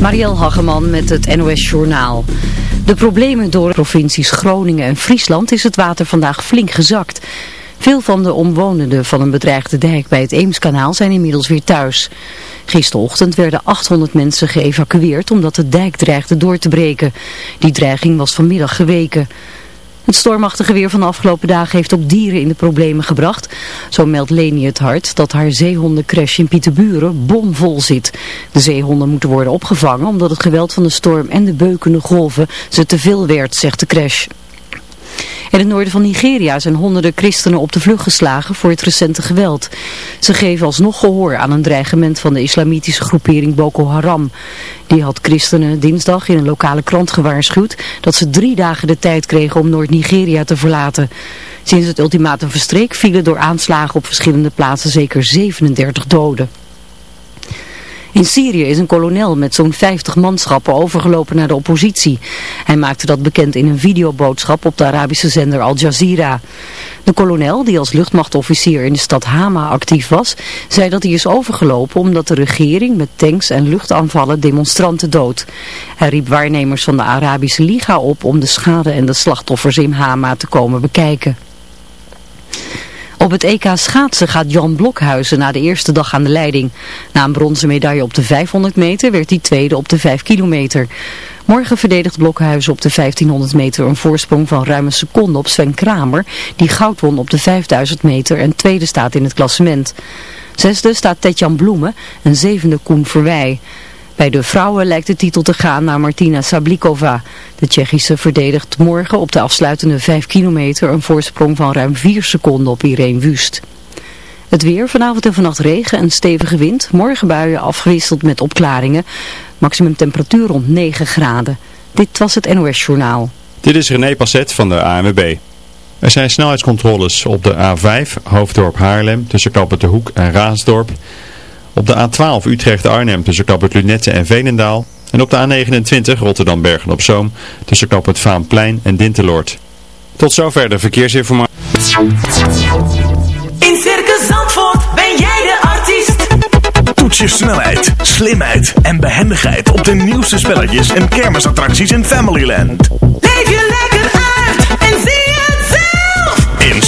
Marielle Hageman met het NOS Journaal. De problemen door de provincies Groningen en Friesland is het water vandaag flink gezakt. Veel van de omwonenden van een bedreigde dijk bij het Eemskanaal zijn inmiddels weer thuis. Gisterochtend werden 800 mensen geëvacueerd omdat de dijk dreigde door te breken. Die dreiging was vanmiddag geweken. Het stormachtige weer van de afgelopen dagen heeft ook dieren in de problemen gebracht. Zo meldt Leni het Hart dat haar zeehondencrash in Pieterburen bomvol zit. De zeehonden moeten worden opgevangen omdat het geweld van de storm en de beukende golven ze te veel werd, zegt de crash. In het noorden van Nigeria zijn honderden christenen op de vlucht geslagen voor het recente geweld. Ze geven alsnog gehoor aan een dreigement van de islamitische groepering Boko Haram. Die had christenen dinsdag in een lokale krant gewaarschuwd dat ze drie dagen de tijd kregen om Noord-Nigeria te verlaten. Sinds het ultimatum verstreek vielen door aanslagen op verschillende plaatsen zeker 37 doden. In Syrië is een kolonel met zo'n 50 manschappen overgelopen naar de oppositie. Hij maakte dat bekend in een videoboodschap op de Arabische zender Al Jazeera. De kolonel, die als luchtmachtofficier in de stad Hama actief was, zei dat hij is overgelopen omdat de regering met tanks en luchtaanvallen demonstranten dood. Hij riep waarnemers van de Arabische Liga op om de schade en de slachtoffers in Hama te komen bekijken. Op het EK schaatsen gaat Jan Blokhuizen na de eerste dag aan de leiding. Na een bronzen medaille op de 500 meter werd hij tweede op de 5 kilometer. Morgen verdedigt Blokhuizen op de 1500 meter een voorsprong van ruim een seconde op Sven Kramer, die goud won op de 5000 meter en tweede staat in het klassement. Zesde staat Tetjan Bloemen en zevende Koen Verwij. Bij de vrouwen lijkt de titel te gaan naar Martina Sablikova. De Tsjechische verdedigt morgen op de afsluitende 5 kilometer een voorsprong van ruim 4 seconden op Irene Wust. Het weer, vanavond en vannacht regen en stevige wind. Morgen buien afgewisseld met opklaringen. Maximum temperatuur rond 9 graden. Dit was het NOS Journaal. Dit is René Passet van de ANWB. Er zijn snelheidscontroles op de A5, Hoofddorp Haarlem, tussen Kappen de Hoek en Raasdorp... Op de A12 Utrecht-Arnhem tussen Kappert Lunette en Veenendaal. En op de A29 Rotterdam-Bergen-op-Zoom tussen Kappert Vaanplein en Dinteloord. Tot zover de verkeersinformatie. In Circus Zandvoort ben jij de artiest. Toets je snelheid, slimheid en behendigheid op de nieuwste spelletjes en kermisattracties in Familyland. Leef je lekker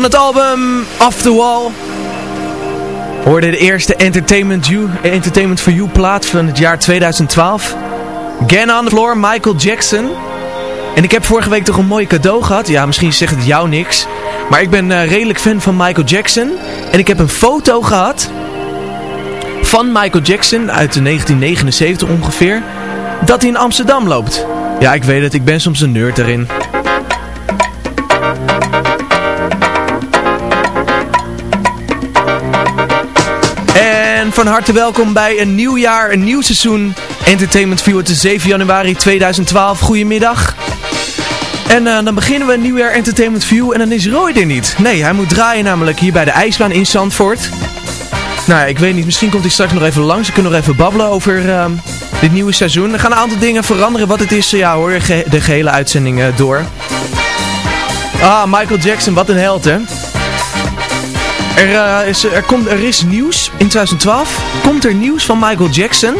Van het album Off the Wall hoorde de eerste Entertainment, you, Entertainment for You plaat van het jaar 2012. Again on the Floor, Michael Jackson. En ik heb vorige week toch een mooi cadeau gehad. Ja, misschien zegt het jou niks. Maar ik ben uh, redelijk fan van Michael Jackson. En ik heb een foto gehad van Michael Jackson uit 1979 ongeveer. Dat hij in Amsterdam loopt. Ja, ik weet het. Ik ben soms een nerd erin. Van harte welkom bij een nieuw jaar, een nieuw seizoen Entertainment View. Het is 7 januari 2012. Goedemiddag. En uh, dan beginnen we een nieuwjaar Entertainment View en dan is Roy er niet. Nee, hij moet draaien namelijk hier bij de ijsbaan in Zandvoort. Nou ja, ik weet niet, misschien komt hij straks nog even langs. We kunnen nog even babbelen over uh, dit nieuwe seizoen. Er gaan een aantal dingen veranderen. Wat het is, ja hoor, de gehele uitzending door. Ah, Michael Jackson, wat een held hè. Er, uh, is, er, komt, er is nieuws in 2012. Komt er nieuws van Michael Jackson.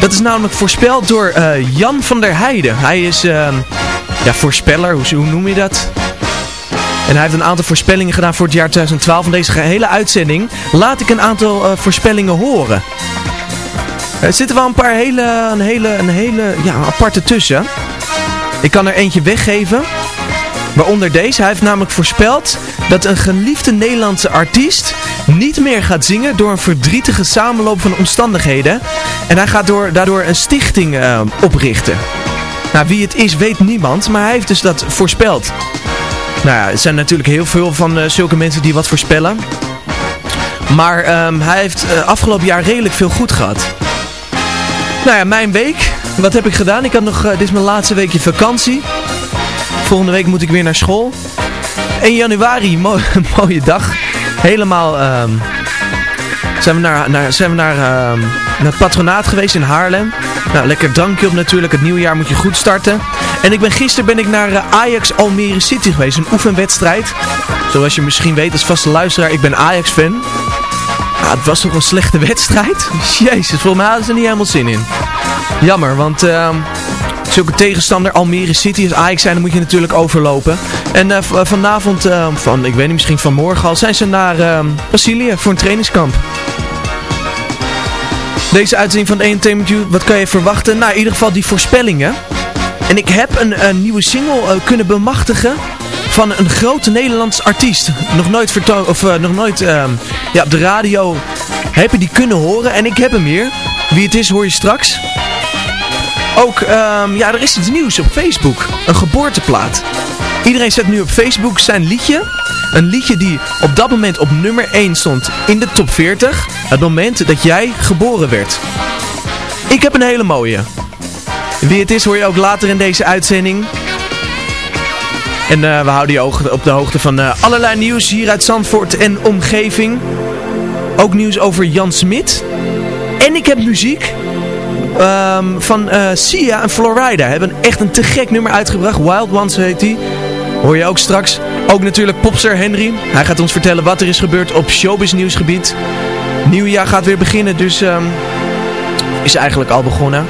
Dat is namelijk voorspeld door uh, Jan van der Heijden. Hij is uh, ja, voorspeller, hoe, noem je dat? En hij heeft een aantal voorspellingen gedaan voor het jaar 2012. Van deze hele uitzending laat ik een aantal uh, voorspellingen horen. Er zitten wel een paar hele, een hele, een hele ja, aparte tussen. Ik kan er eentje weggeven. Waaronder deze. Hij heeft namelijk voorspeld dat een geliefde Nederlandse artiest niet meer gaat zingen door een verdrietige samenloop van omstandigheden. En hij gaat door, daardoor een stichting uh, oprichten. Nou, wie het is weet niemand, maar hij heeft dus dat voorspeld. Nou ja, er zijn natuurlijk heel veel van uh, zulke mensen die wat voorspellen. Maar um, hij heeft uh, afgelopen jaar redelijk veel goed gehad. Nou ja, mijn week. Wat heb ik gedaan? Ik had nog, dit is mijn laatste weekje vakantie. Volgende week moet ik weer naar school. 1 januari, mo mooie dag. Helemaal um, zijn we naar, naar, zijn we naar, um, naar het patronaat geweest in Haarlem. Nou, lekker drankje op natuurlijk. Het nieuwe jaar moet je goed starten. En ik ben, gisteren ben ik naar uh, Ajax Almere City geweest. Een oefenwedstrijd. Zoals je misschien weet als vaste luisteraar, ik ben Ajax fan. Nou, het was toch een slechte wedstrijd? Jezus, volgens mij hadden ze er niet helemaal zin in. Jammer, want... Uh, zulke tegenstander, Almere City, als Ajax zijn, dan moet je natuurlijk overlopen. En uh, vanavond, uh, van, ik weet niet, misschien vanmorgen al, zijn ze naar uh, Brazilië voor een trainingskamp. Deze uitzending van Entertainment U, wat kan je verwachten? Nou, in ieder geval die voorspellingen. En ik heb een, een nieuwe single kunnen bemachtigen van een grote Nederlands artiest. Nog nooit, of, nog nooit ja, op de radio heb je die kunnen horen. En ik heb hem hier. Wie het is hoor je straks. Ook, um, ja, er is iets nieuws op Facebook. Een geboorteplaat. Iedereen zet nu op Facebook zijn liedje. Een liedje die op dat moment op nummer 1 stond in de top 40. Het moment dat jij geboren werd. Ik heb een hele mooie. Wie het is hoor je ook later in deze uitzending. En uh, we houden je op de hoogte van uh, allerlei nieuws hier uit Zandvoort en omgeving. Ook nieuws over Jan Smit. En ik heb muziek. Um, van uh, Sia en Florida hebben echt een te gek nummer uitgebracht. Wild Ones heet die. Hoor je ook straks. Ook natuurlijk popster Henry. Hij gaat ons vertellen wat er is gebeurd op showbiz nieuwsgebied. Nieuwjaar gaat weer beginnen, dus um, is eigenlijk al begonnen.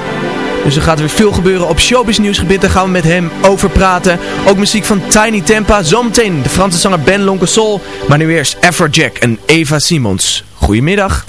Dus er gaat weer veel gebeuren op showbiz nieuwsgebied. Daar gaan we met hem over praten. Ook muziek van Tiny Tempa. Zometeen de Franse zanger Ben Lonkesol. Maar nu eerst Afrojack en Eva Simons. Goedemiddag.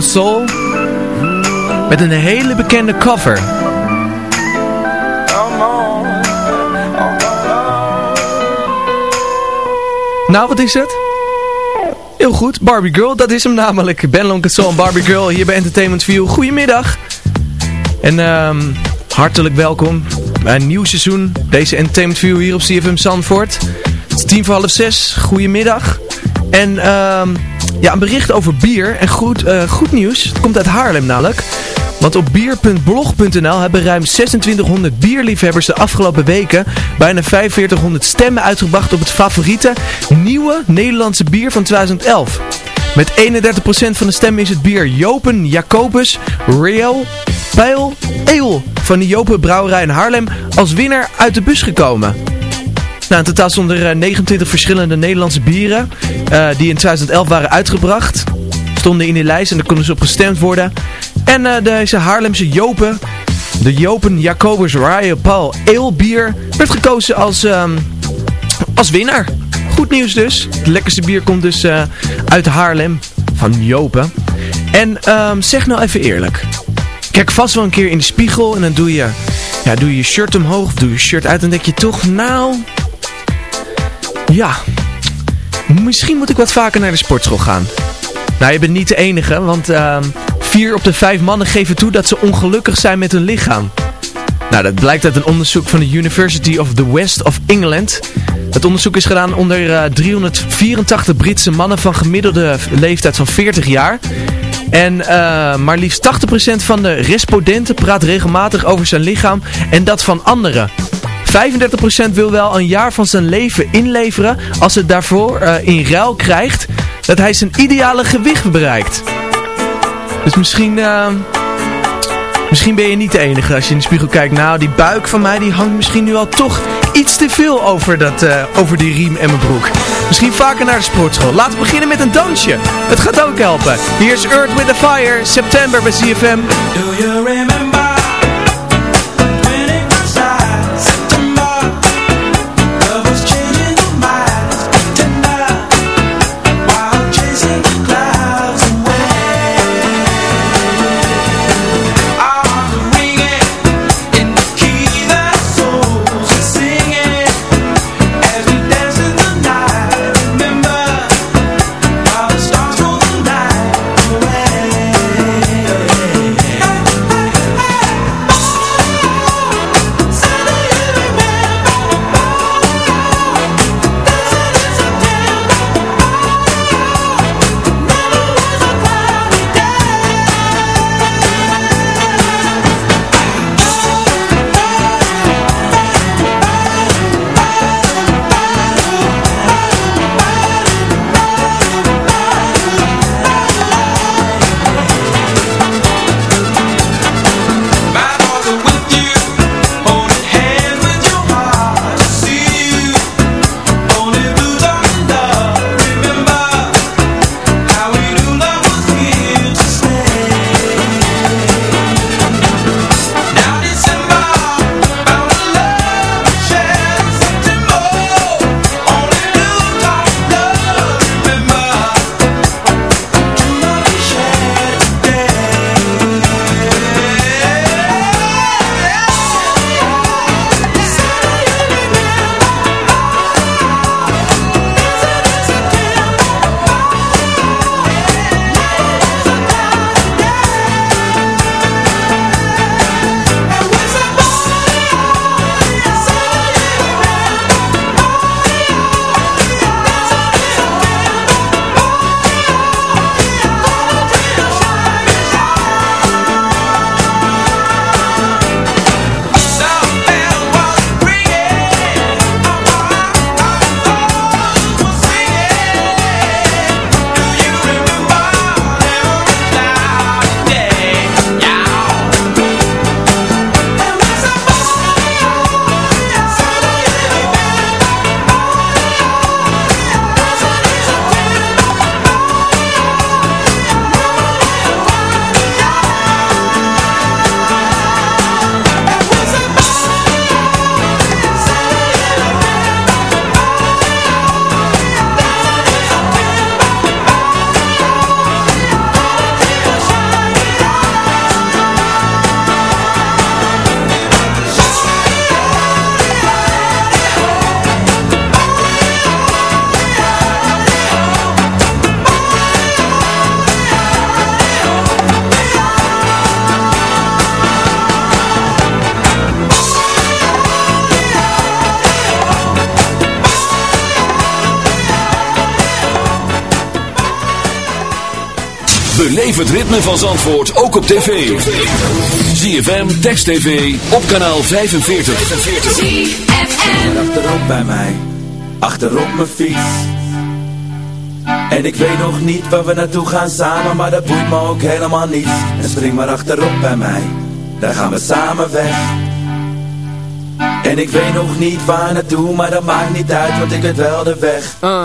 Soul. Met een hele bekende cover. Nou, wat is het? Heel goed, Barbie Girl, dat is hem namelijk. Ben Lonke Soul en Barbie Girl hier bij Entertainment View. Goedemiddag. En ehm hartelijk welkom bij een nieuw seizoen. Deze Entertainment View hier op CFM Zandvoort. Het is tien voor half zes. Goedemiddag. En ehm ja, een bericht over bier. En goed, eh, goed nieuws. Het komt uit Haarlem namelijk. Want op bier.blog.nl hebben ruim 2600 bierliefhebbers de afgelopen weken bijna 4500 stemmen uitgebracht op het favoriete nieuwe Nederlandse bier van 2011. Met 31% van de stemmen is het bier Jopen Jacobus Real Pale Ale van de Jopen Brouwerij in Haarlem als winnaar uit de bus gekomen. Nou, in totaal stonden er eh, 29 verschillende Nederlandse bieren eh, die in 2011 waren uitgebracht. Stonden in die lijst en daar konden ze op gestemd worden. En eh, deze Haarlemse Jopen, de Jopen Jacobus Royal Paul Ale bier, werd gekozen als, ehm, als winnaar. Goed nieuws dus. Het lekkerste bier komt dus eh, uit Haarlem, van Jopen. En ehm, zeg nou even eerlijk. Kijk vast wel een keer in de spiegel en dan doe je, ja, doe je je shirt omhoog of doe je shirt uit en denk je toch, nou... Ja, misschien moet ik wat vaker naar de sportschool gaan. Nou, je bent niet de enige, want ehm, vier op de vijf mannen geven toe dat ze ongelukkig zijn met hun lichaam. Nou, dat blijkt uit een onderzoek van de University of the West of England. Het onderzoek is gedaan onder eh, 384 Britse mannen van gemiddelde leeftijd van 40 jaar. En eh, maar liefst 80% van de respondenten praat regelmatig over zijn lichaam en dat van anderen. 35% wil wel een jaar van zijn leven inleveren als het daarvoor eh, in ruil krijgt dat hij zijn ideale gewicht bereikt. Dus misschien, eh, misschien ben je niet de enige als je in de spiegel kijkt. Nou, die buik van mij die hangt misschien nu al toch iets te veel over, dat, eh, over die riem en mijn broek. Misschien vaker naar de sportschool. Laten we beginnen met een dansje. Het gaat ook helpen. Hier is Earth with the Fire, september bij CFM. Do you remember Beleef het ritme van Zandvoort ook op tv. ZFM, Text TV, op kanaal 45. En achterop bij mij, achterop mijn fiets. En ik weet nog niet waar we naartoe gaan samen, maar dat boeit me ook helemaal niet. En spring maar achterop bij mij, daar gaan we samen weg. En ik weet nog niet waar naartoe, maar dat maakt niet uit, want ik weet wel de weg. Uh,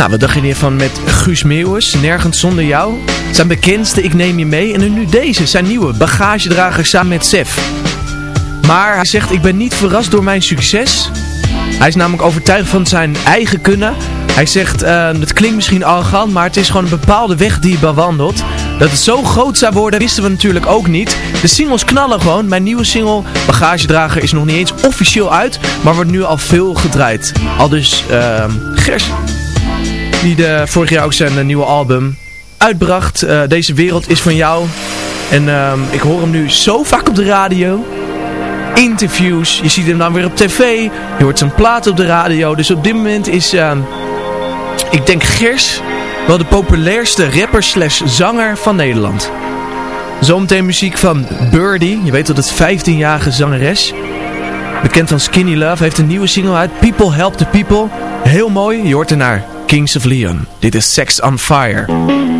Nou, wat dacht je hiervan met Guus Meeuwis, Nergens Zonder Jou? Zijn bekendste Ik Neem Je Mee en nu deze, zijn nieuwe bagagedrager samen met Sef. Maar hij zegt, ik ben niet verrast door mijn succes. Hij is namelijk overtuigd van zijn eigen kunnen. Hij zegt, eh, het klinkt misschien arrogant, maar het is gewoon een bepaalde weg die je bewandelt. Dat het zo groot zou worden, wisten we natuurlijk ook niet. De singles knallen gewoon. Mijn nieuwe single, Bagagedrager, is nog niet eens officieel uit, maar wordt nu al veel gedraaid. Al dus, uh, Gers, die de, vorig jaar ook zijn eh, nieuwe album uitbracht. Eh, Deze wereld is van jou. En ehm, ik hoor hem nu zo vaak op de radio. Interviews, je ziet hem dan weer op tv. Je hoort zijn plaat op de radio. Dus op dit moment is, ehm, ik denk Gers, wel de populairste rapper slash zanger van Nederland. Zometeen muziek van Birdie. Je weet dat het 15-jarige zangeres. Bekend van Skinny Love. Heeft een nieuwe single uit. People Help the People. Heel mooi. Je hoort ernaar. Kings of Leon. Dit is Sex on Fire.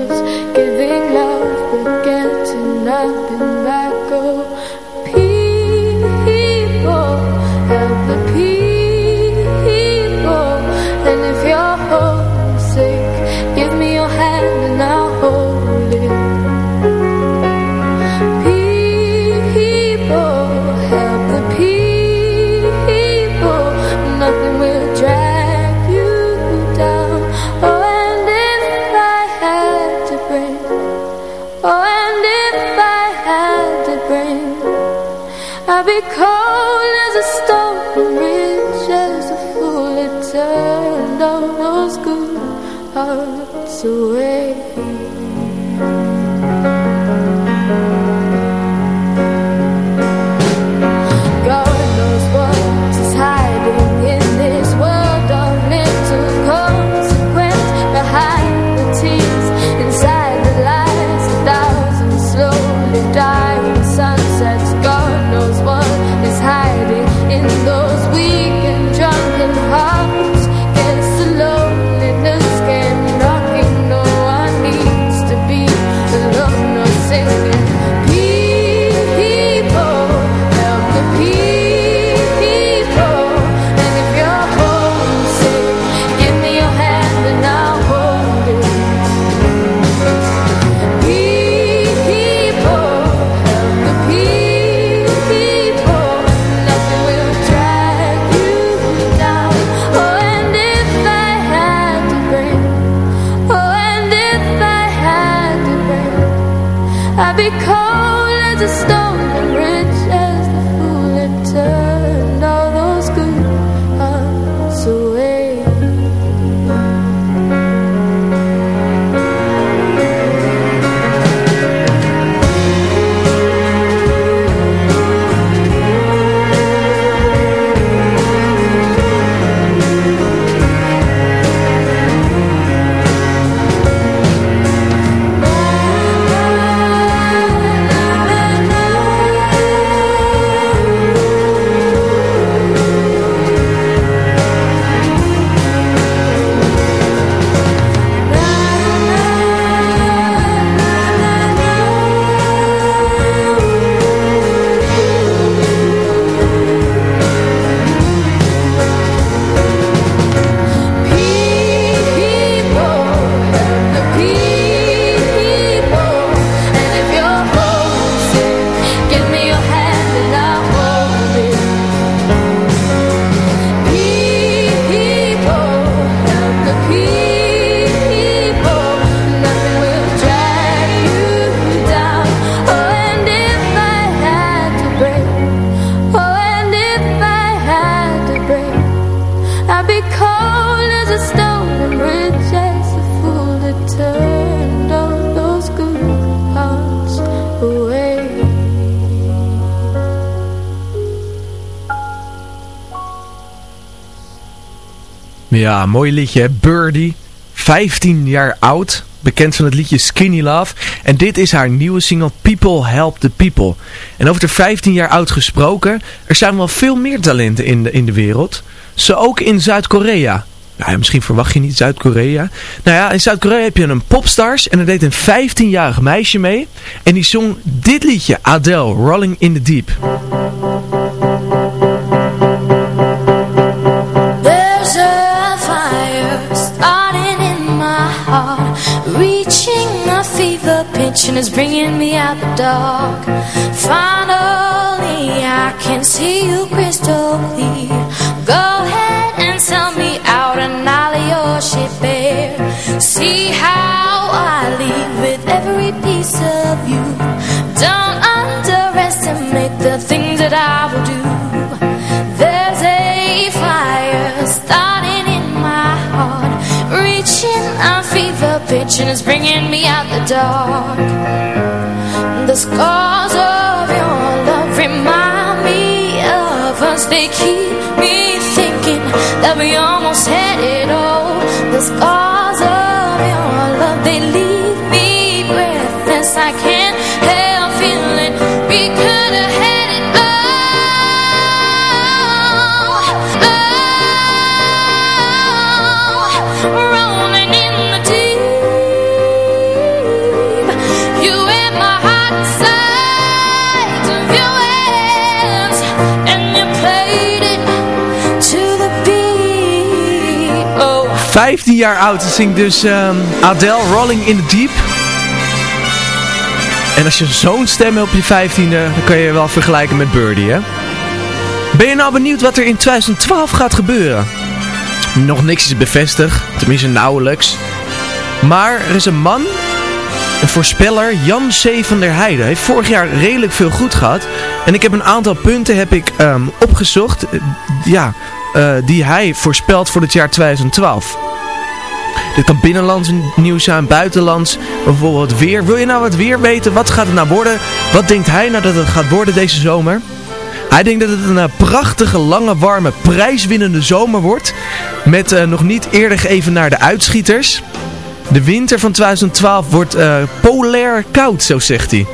Ja, mooi liedje? Birdie. 15 jaar oud. Bekend van het liedje Skinny Love. En dit is haar nieuwe single People Help the People. En over de 15 jaar oud gesproken. Er zijn wel veel meer talenten in de, in de wereld. Zo ook in Zuid-Korea. Ja, misschien verwacht je niet Zuid-Korea. Nou ja, in Zuid-Korea heb je een popstars. En er deed een 15-jarig meisje mee. En die zong dit liedje. Adele, Rolling in the Deep. And it's bringing me out the dark. Finally, I can see you crystal clear. Go ahead and sell me out and I'll lay your shit bare. See how I leave with every piece of you. Don't underestimate the things that I will do. There's a fire pitch, and it's bringing me out the dark. The scars of your love remind me of us. They keep me thinking that we almost had it all. The scars of your love, they leave me breathless. I can't 15 jaar oud. Zingt dus ehm, Adele Rolling in the Deep. En als je zo'n stem hebt op je 15e, dan kan je je wel vergelijken met Birdie, hè? Ben je nou benieuwd wat er in 2012 gaat gebeuren? Nog niks is bevestigd, tenminste nauwelijks. Maar er is een man, een voorspeller, Jan C. van der Heijden. Hij heeft vorig jaar redelijk veel goed gehad. En ik heb een aantal punten heb ik, ehm, opgezocht eh, ja, eh, die hij voorspelt voor het jaar 2012. Dit kan binnenlands nieuws zijn, buitenlands, bijvoorbeeld weer. Wil je nou wat weer weten? Wat gaat het nou worden? Wat denkt hij nou dat het gaat worden deze zomer? Hij denkt dat het een eh, prachtige, lange, warme, prijswinnende zomer wordt. Met eh, nog niet eerder geëven naar de uitschieters. De winter van 2012 wordt eh, polair koud, zo zegt hij.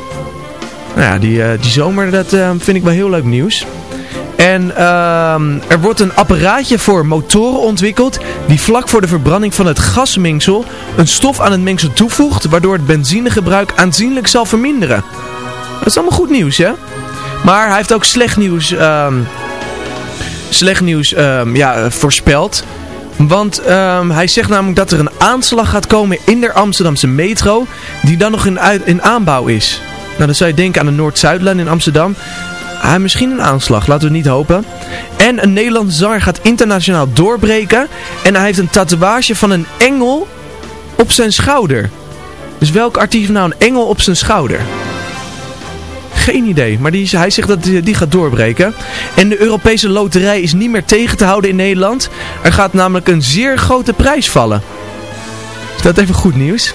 Nou ja, die, die zomer, dat vind ik wel heel leuk nieuws. En ehm, er wordt een apparaatje voor motoren ontwikkeld die vlak voor de verbranding van het gasmengsel een stof aan het mengsel toevoegt waardoor het benzinegebruik aanzienlijk zal verminderen. Dat is allemaal goed nieuws, hè? Maar hij heeft ook slecht nieuws, ehm, slecht nieuws ehm, ja, eh, voorspeld. Want hij zegt namelijk dat er een aanslag gaat komen in de Amsterdamse metro die dan nog in aanbouw is. Nou, dan zou je denken aan de Noord-Zuidlijn in Amsterdam. Ah, misschien een aanslag, laten we niet hopen. En een Nederlandse zanger gaat internationaal doorbreken. En hij heeft een tatoeage van een engel op zijn schouder. Dus welk artiest nou een engel op zijn schouder? Geen idee, maar die, hij zegt dat die, die gaat doorbreken. En de Europese loterij is niet meer tegen te houden in Nederland. Er gaat namelijk een zeer grote prijs vallen. Is dat even goed nieuws?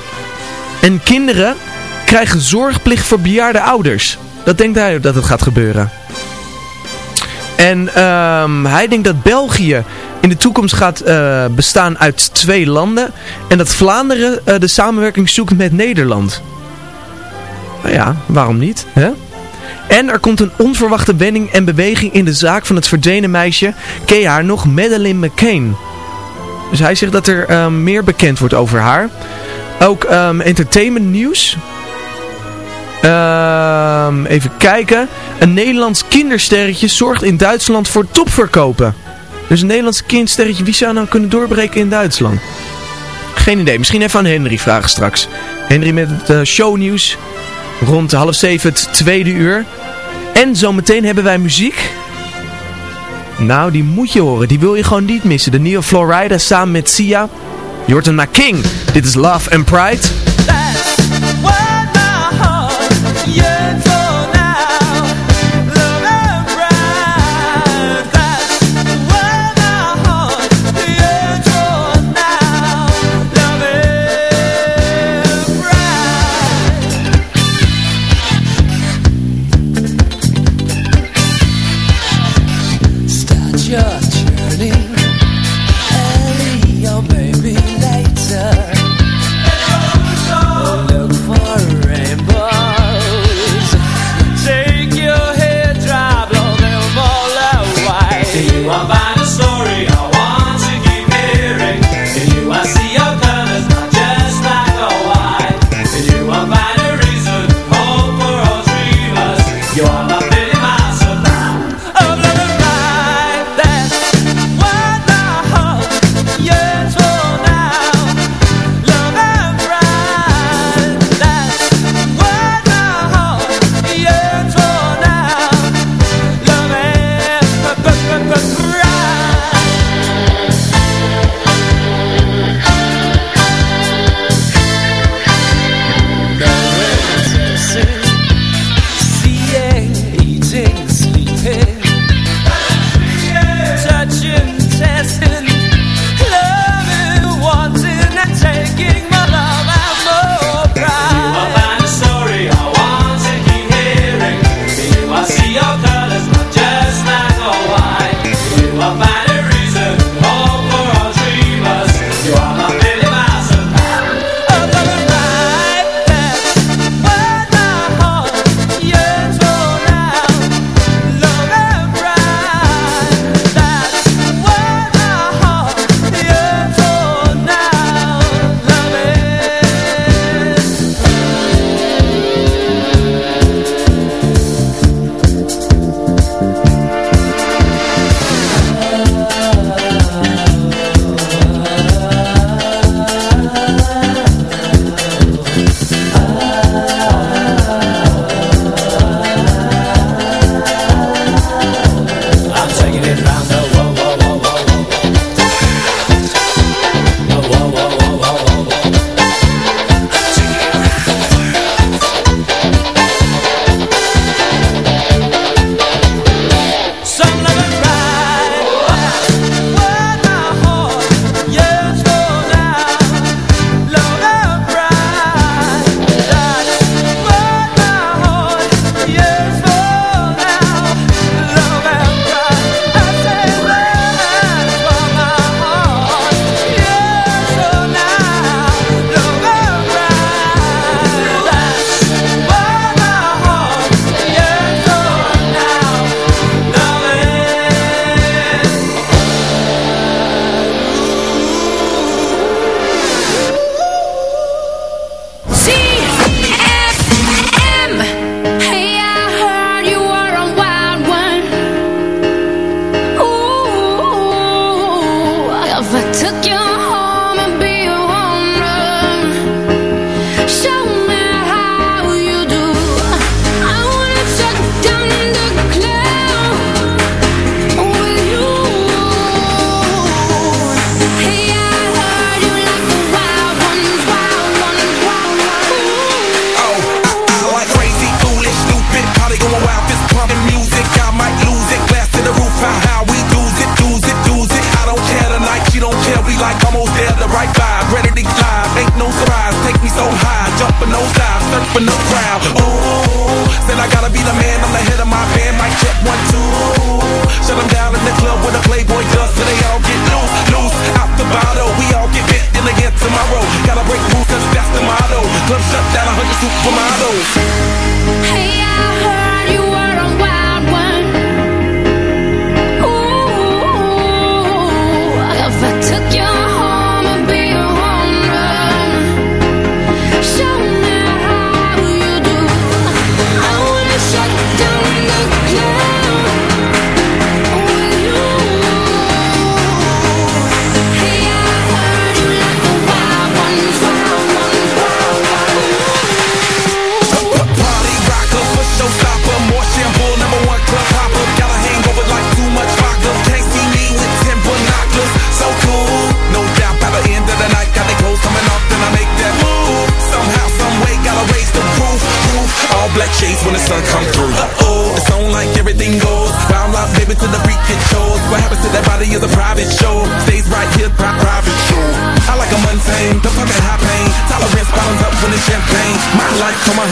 En kinderen krijgen zorgplicht voor bejaarde ouders. Dat denkt hij dat het gaat gebeuren. En ehm, hij denkt dat België in de toekomst gaat eh, bestaan uit twee landen. En dat Vlaanderen eh, de samenwerking zoekt met Nederland. Nou ja, waarom niet? Hè? En er komt een onverwachte wending en beweging in de zaak van het verdwenen meisje. Ken je haar nog? Madeleine McCain. Dus hij zegt dat er ehm, meer bekend wordt over haar. Ook ehm, entertainment nieuws. Ehm, even kijken. Een Nederlands kindersterretje zorgt in Duitsland voor topverkopen. Dus een Nederlands kindsterretje, wie zou nou kunnen doorbreken in Duitsland? Geen idee. Misschien even aan Henry vragen straks. Henry met het eh, shownieuws. Rond half zeven het tweede uur. En zometeen hebben wij muziek. Nou, die moet je horen. Die wil je gewoon niet missen. De nieuwe Florida samen met Sia. Hem naar King. Dit is Love and Pride.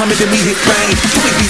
Muhammad and we hit fame.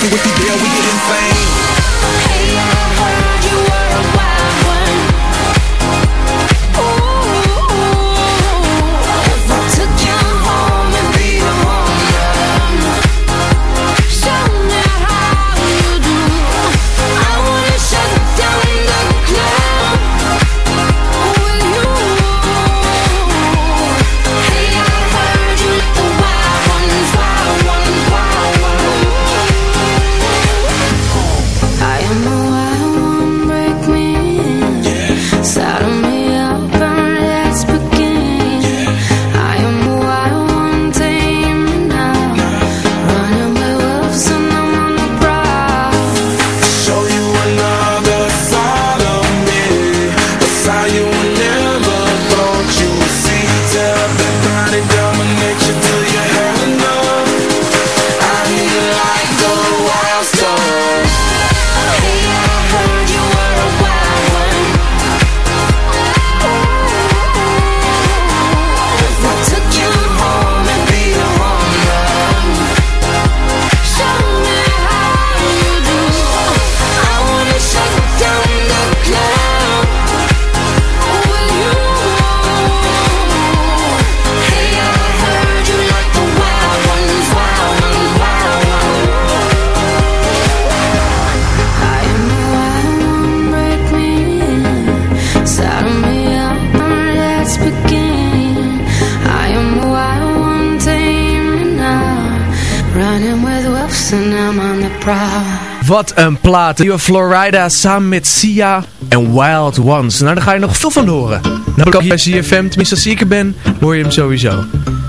Wat een plaat. Nieuwe Florida samen met Sia en Wild Ones. Nou, daar ga je nog veel van horen. Nou, als je bij CFM, tenminste als ik er ben, hoor je hem sowieso.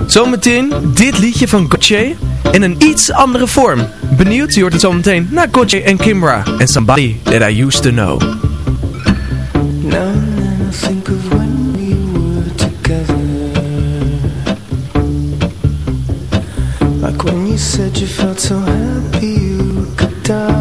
Zometeen dit liedje van Gotye in een iets andere vorm. Benieuwd? Je hoort het zometeen naar Gotye en Kimbra en Somebody That I Used To Know. Like when you said you felt so happy you could die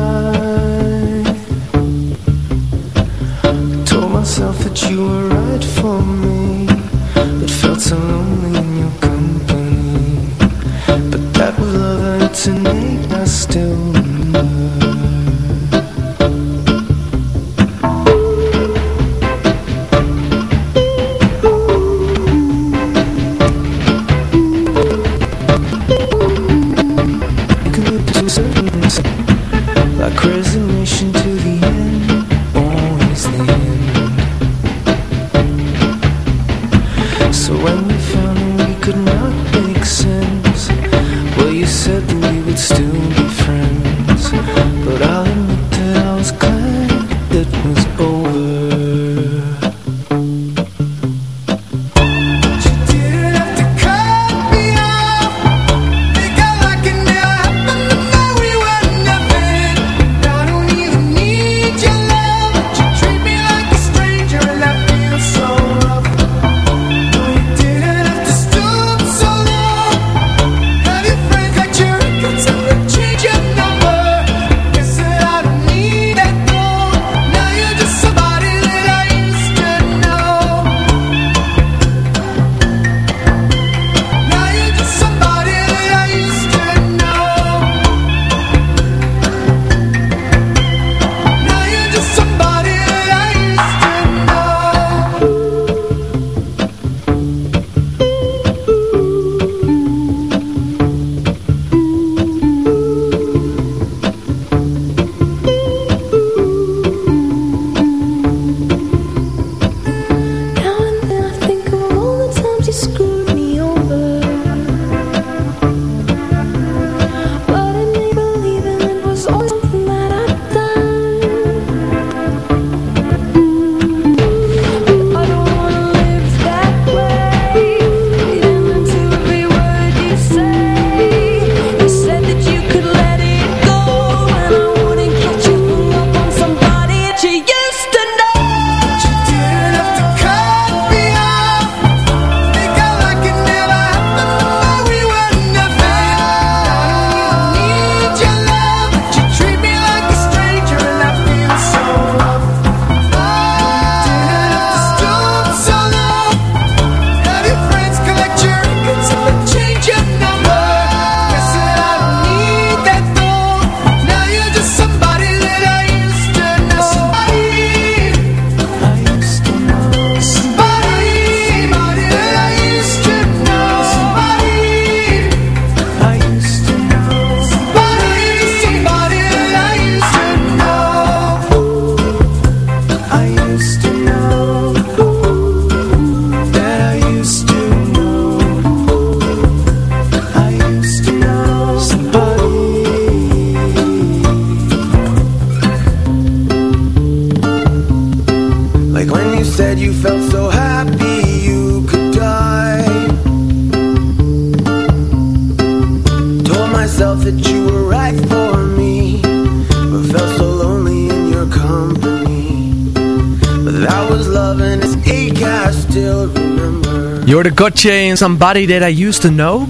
Gotcha in Somebody That I Used To Know.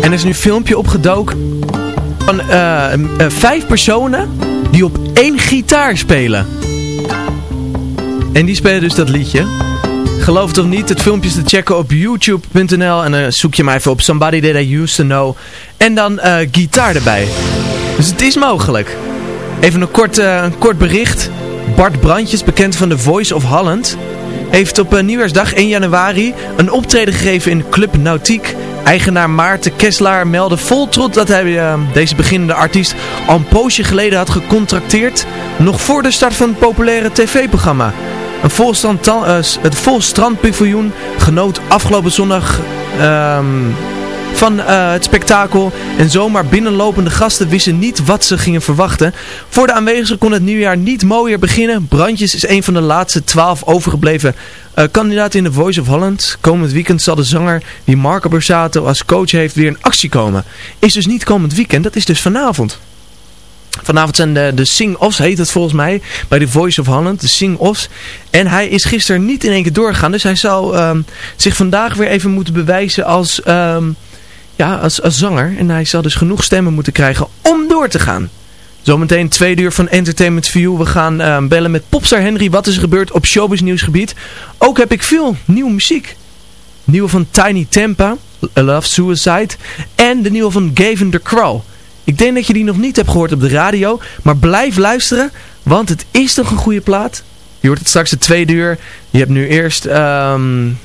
En er is nu een filmpje opgedoken van uh, uh, vijf personen die op één gitaar spelen. En die spelen dus dat liedje. Geloof het of niet, het filmpje is te checken op youtube.nl en dan zoek je maar even op Somebody That I Used To Know. En dan uh, gitaar erbij. Dus het is mogelijk. Even een kort, een kort bericht. Bart Brandjes, bekend van The Voice of Holland heeft op nieuwjaarsdag 1 januari een optreden gegeven in Club Nautiek. Eigenaar Maarten Kesselaar meldde vol trots dat hij uh, deze beginnende artiest al een poosje geleden had gecontracteerd. Nog voor de start van het populaire tv-programma. Een volstrand, uh, het volstrandpaviljoen genoot afgelopen zondag... Uh, van uh, het spektakel. En zomaar binnenlopende gasten wisten niet wat ze gingen verwachten. Voor de aanwezigen kon het nieuwjaar niet mooier beginnen. Brandjes is een van de laatste twaalf overgebleven uh, kandidaten in The Voice of Holland. Komend weekend zal de zanger die Marco Borsato als coach heeft weer in actie komen. Is dus niet komend weekend, dat is dus vanavond. Vanavond zijn de, de sing-offs, heet het volgens mij, bij The Voice of Holland, de sing-offs. En hij is gisteren niet in één keer doorgegaan, dus hij zal um, zich vandaag weer even moeten bewijzen als... Um, ja, als, als zanger. En hij zal dus genoeg stemmen moeten krijgen om door te gaan. Zometeen twee uur van Entertainment View. We gaan uh, bellen met popstar Henry. Wat is er gebeurd op showbiz nieuwsgebied? Ook heb ik veel nieuwe muziek. Nieuwe van Tiny Tampa, Love Suicide. En de nieuwe van Gavin the Crow. Ik denk dat je die nog niet hebt gehoord op de radio. Maar blijf luisteren, want het is toch een goede plaat. Je hoort het straks de tweede uur. Je hebt nu eerst... Um,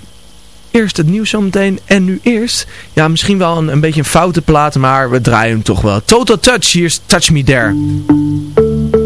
Eerst het nieuws zometeen en nu eerst, ja misschien wel een, een beetje een foute plaat, maar we draaien hem toch wel. Total Touch, hier is Touch Me There.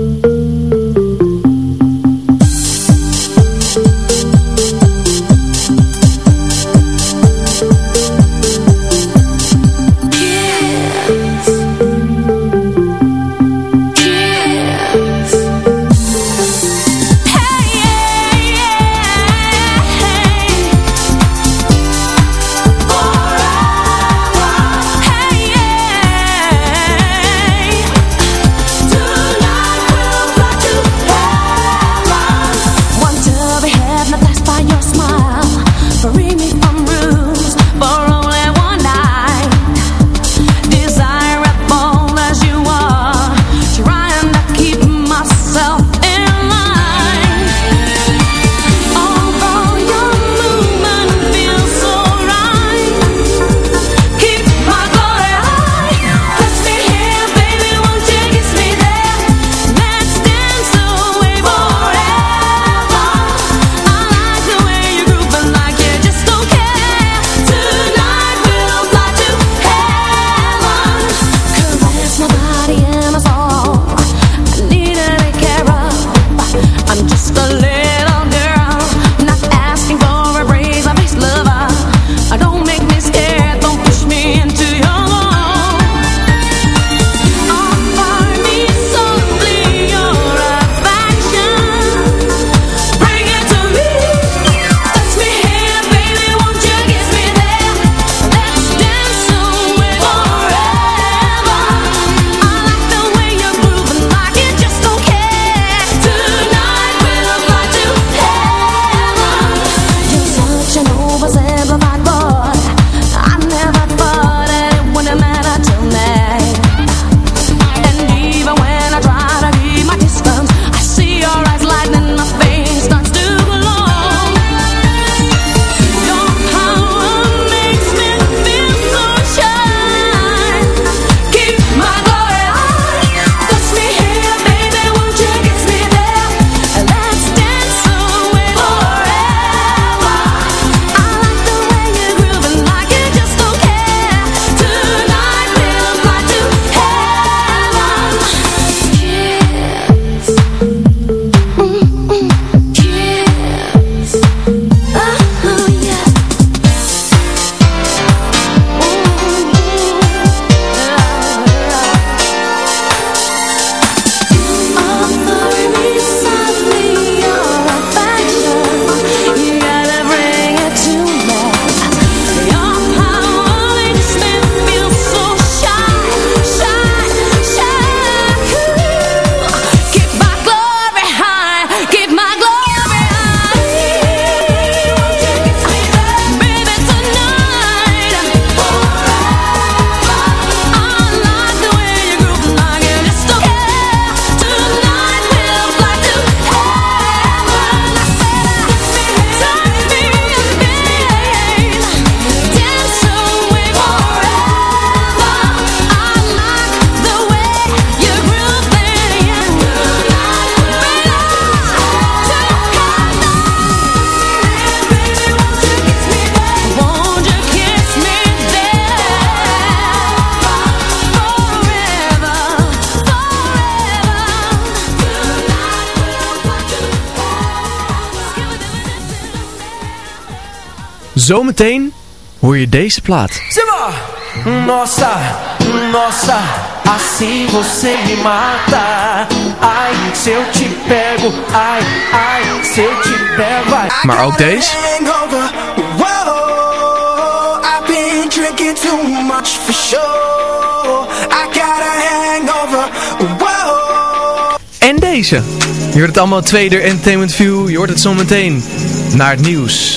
Zometeen hoor je deze plaat. Simba! Nossa, nossa, assim você me mata. Ai, se eu te pego, ai, ai, se eu te pego, ai. Maar ook deze. Too much for sure. I got a hangover, whoa. En deze. Je hoort het allemaal tweede Entertainment View. Je hoort het zometeen naar het nieuws